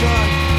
done